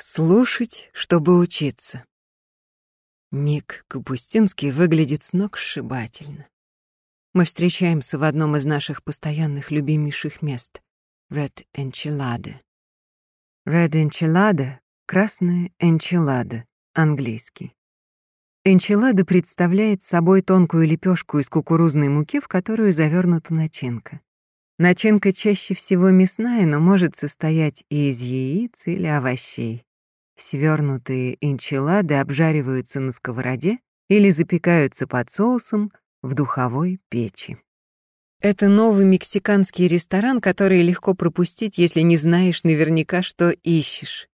Слушать, чтобы учиться. Ник Капустинский выглядит сногсшибательно. Мы встречаемся в одном из наших постоянных любимейших мест — Red Enchilada. Red Enchilada — красная энчилада, английский. Энчилада представляет собой тонкую лепешку из кукурузной муки, в которую завернута начинка. Начинка чаще всего мясная, но может состоять и из яиц или овощей. Свернутые энчилады обжариваются на сковороде или запекаются под соусом в духовой печи. Это новый мексиканский ресторан, который легко пропустить, если не знаешь наверняка, что ищешь.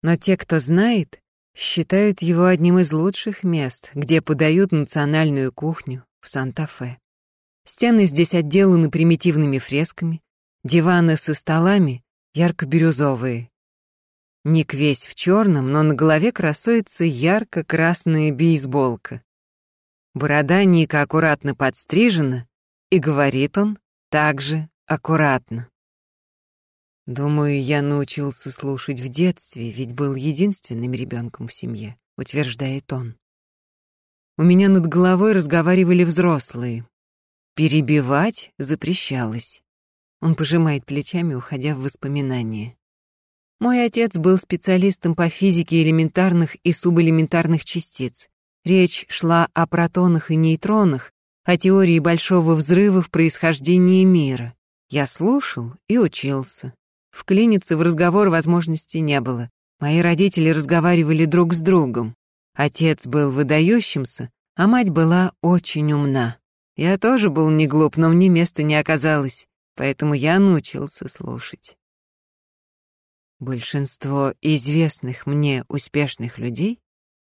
Но те, кто знает, считают его одним из лучших мест, где подают национальную кухню в Санта-Фе. Стены здесь отделаны примитивными фресками, диваны со столами ярко-бирюзовые, Ник весь в черном, но на голове красуется ярко-красная бейсболка. Борода Ника аккуратно подстрижена, и говорит он также аккуратно. Думаю, я научился слушать в детстве, ведь был единственным ребенком в семье, утверждает он. У меня над головой разговаривали взрослые. Перебивать запрещалось. Он пожимает плечами, уходя в воспоминания. Мой отец был специалистом по физике элементарных и субэлементарных частиц. Речь шла о протонах и нейтронах, о теории большого взрыва в происхождении мира. Я слушал и учился. Вклиниться в разговор возможности не было. Мои родители разговаривали друг с другом. Отец был выдающимся, а мать была очень умна. Я тоже был не глуп, но мне места не оказалось, поэтому я научился слушать. Большинство известных мне успешных людей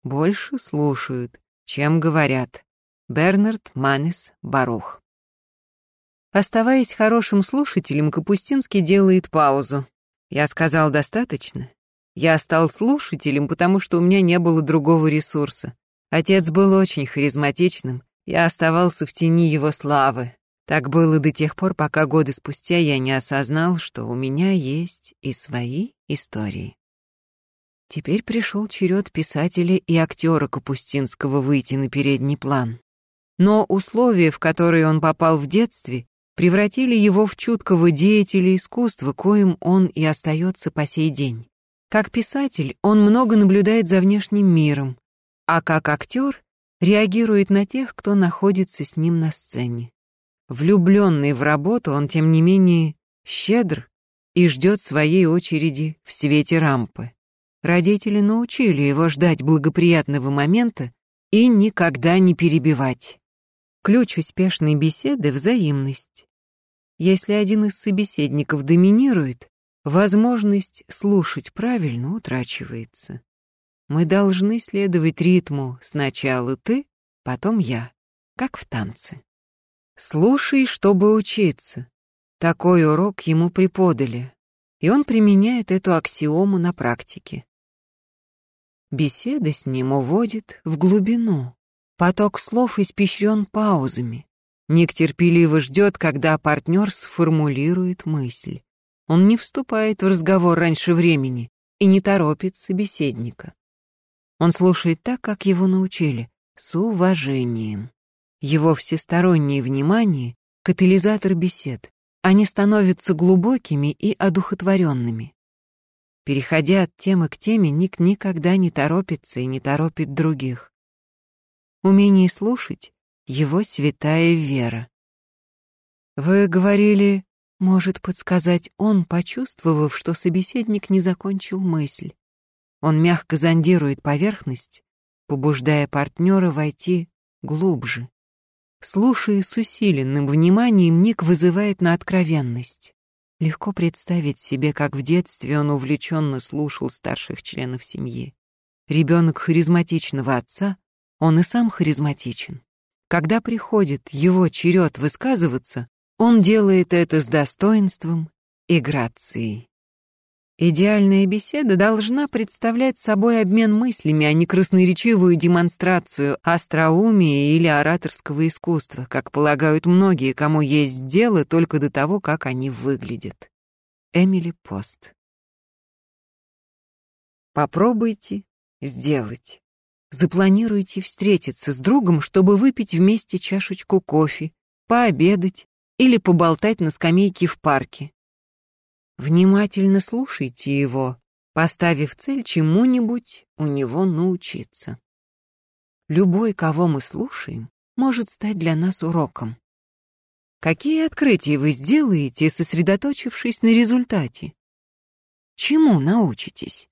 больше слушают, чем говорят. Бернард Манес Барух. Оставаясь хорошим слушателем, Капустинский делает паузу. Я сказал достаточно. Я стал слушателем, потому что у меня не было другого ресурса. Отец был очень харизматичным, я оставался в тени его славы. Так было до тех пор, пока годы спустя я не осознал, что у меня есть и свои истории. Теперь пришел черед писателя и актера Капустинского выйти на передний план. Но условия, в которые он попал в детстве, превратили его в чуткого деятеля искусства, коим он и остается по сей день. Как писатель он много наблюдает за внешним миром, а как актер реагирует на тех, кто находится с ним на сцене. Влюбленный в работу, он, тем не менее, щедр и ждет своей очереди в свете рампы. Родители научили его ждать благоприятного момента и никогда не перебивать. Ключ успешной беседы — взаимность. Если один из собеседников доминирует, возможность слушать правильно утрачивается. Мы должны следовать ритму «сначала ты, потом я», как в танце. Слушай, чтобы учиться. Такой урок ему преподали, и он применяет эту аксиому на практике. Беседа с ним уводит в глубину. Поток слов испещрен паузами. Ник терпеливо ждет, когда партнер сформулирует мысль. Он не вступает в разговор раньше времени и не торопит собеседника. Он слушает так, как его научили, с уважением. Его всестороннее внимание — катализатор бесед. Они становятся глубокими и одухотворенными. Переходя от темы к теме, Ник никогда не торопится и не торопит других. Умение слушать — его святая вера. Вы говорили, может подсказать он, почувствовав, что собеседник не закончил мысль. Он мягко зондирует поверхность, побуждая партнера войти глубже. Слушая с усиленным вниманием, Ник вызывает на откровенность. Легко представить себе, как в детстве он увлеченно слушал старших членов семьи. Ребенок харизматичного отца, он и сам харизматичен. Когда приходит его черед высказываться, он делает это с достоинством и грацией. Идеальная беседа должна представлять собой обмен мыслями, а не красноречивую демонстрацию остроумия или ораторского искусства, как полагают многие, кому есть дело только до того, как они выглядят. Эмили Пост Попробуйте сделать. Запланируйте встретиться с другом, чтобы выпить вместе чашечку кофе, пообедать или поболтать на скамейке в парке. Внимательно слушайте его, поставив цель чему-нибудь у него научиться. Любой, кого мы слушаем, может стать для нас уроком. Какие открытия вы сделаете, сосредоточившись на результате? Чему научитесь?